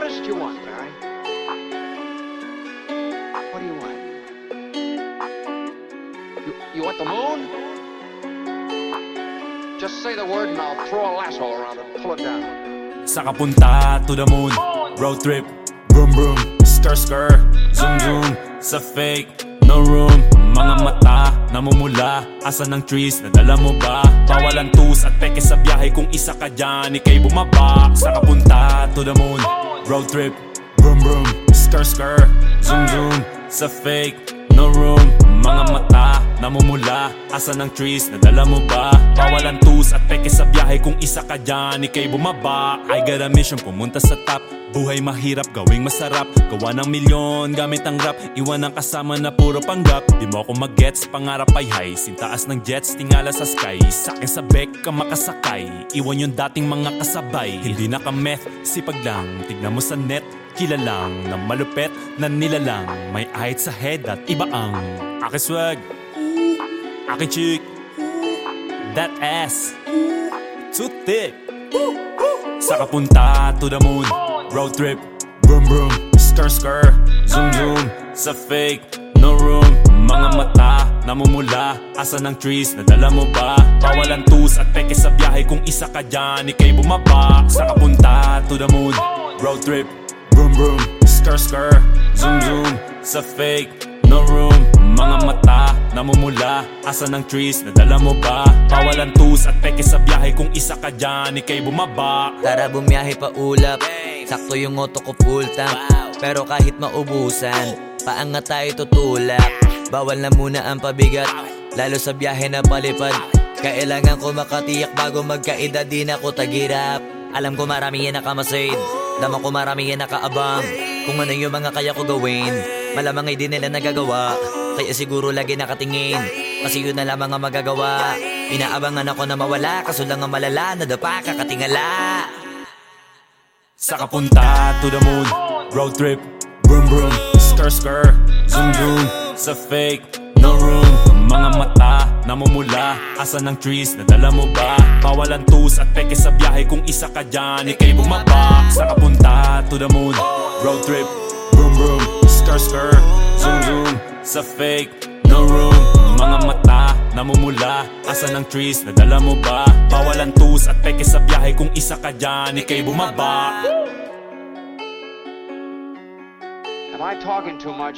What is it you want, Barry? What do you want? You, you want the moon? Just say the word and I'll throw a lasso around it and pull it down. Sa kapunta to the moon. Road trip. Vroom vroom. Skr skr Zoom zoom. Sa fake. No room. Mga mata Namumula. Asa ng trees? Nadala mo ba? Bawalan tus at peke sa biyahe Kung isa ka dyan. Ika'y bumaba. Sa kapunta to the moon Road trip. Vroom vroom. Skr skr Zoom zoom. Sa fake. No room. Mga mata Namumula Asa ng trees? Nadala mo ba? Bawalan tus at peke sa biyahe. Kung isa ka dyan Ika'y bumaba. I got a mission Pumunta sa top. Buhay mahirap, gawing masarap. Gawa ng milyon, gamit ang rap. Iwan ang kasama na puro panggap. Di mo ako mag-gets, pangarap ay high. Sintaas ng jets, tingala sa sky. Sakin sa bek ka makasakay. Iwan yung dating mga kasabay. Hindi nakameth, sipag lang. Tignan mo sa net, kilalang Na malupet, na nilalang May ahit sa head at iba ang Aking swag, aking chick. That ass, too thick. Sa kapunta to the moon. Road trip. Vroom vroom. Skr skr Zoom zoom. Sa fake. No room. Mga mata Namumula. Asa ng trees? Nadala mo ba? Bawalan tus at peke sa biyahe Kung isa ka dyan. Ika'y bumaba. Sa kapunta to the moon. Road trip. Vroom vroom. Skr skr Zoom zoom. Sa fake. No room Mga mata Namumula. Asa ng trees Nadala mo ba? Bawalan tus at peke sa biyahe Kung isa ka dyan Ika'y bumaba. Tara bumiyahe pa ulap. Sakto yung auto ko full tank. Pero kahit maubusan Paangat tayo tutulak. Bawal na muna ang pabigat Lalo sa biyahe na palipad. Kailangan ko makatiyak bago magkaedad Di na ko tagirap. Alam ko marami yan nakamasid Dama ko marami yan nakaabang. Kung ano yung mga kaya ko gawin Malamang ay di nila nagagawa Kaya siguro lagi nakatingin. Kasi yun na lamang ang magagawa. Inaabangan ako na mawala Kaso lang ang malala Nadapa kakatingala. Sa kapunta to the moon. Road trip Vroom vroom Skr skr Zoom zoom. Sa fake No room. Mga mata Namumula. Asa ng trees Nadala mo ba? Bawalan tus at peke sa biyahe Kung isa ka dyan. Ika'y bumaba. Sa kapunta to the moon. Road trip Vroom vroom Skr skr Zoom zoom Sa fake No room Mga mata Namumula Asa ng trees Nadala mo ba? Bawalan tus at peke sa biyahe Kung isa ka dyan Ika'y bumaba Am I talking too much?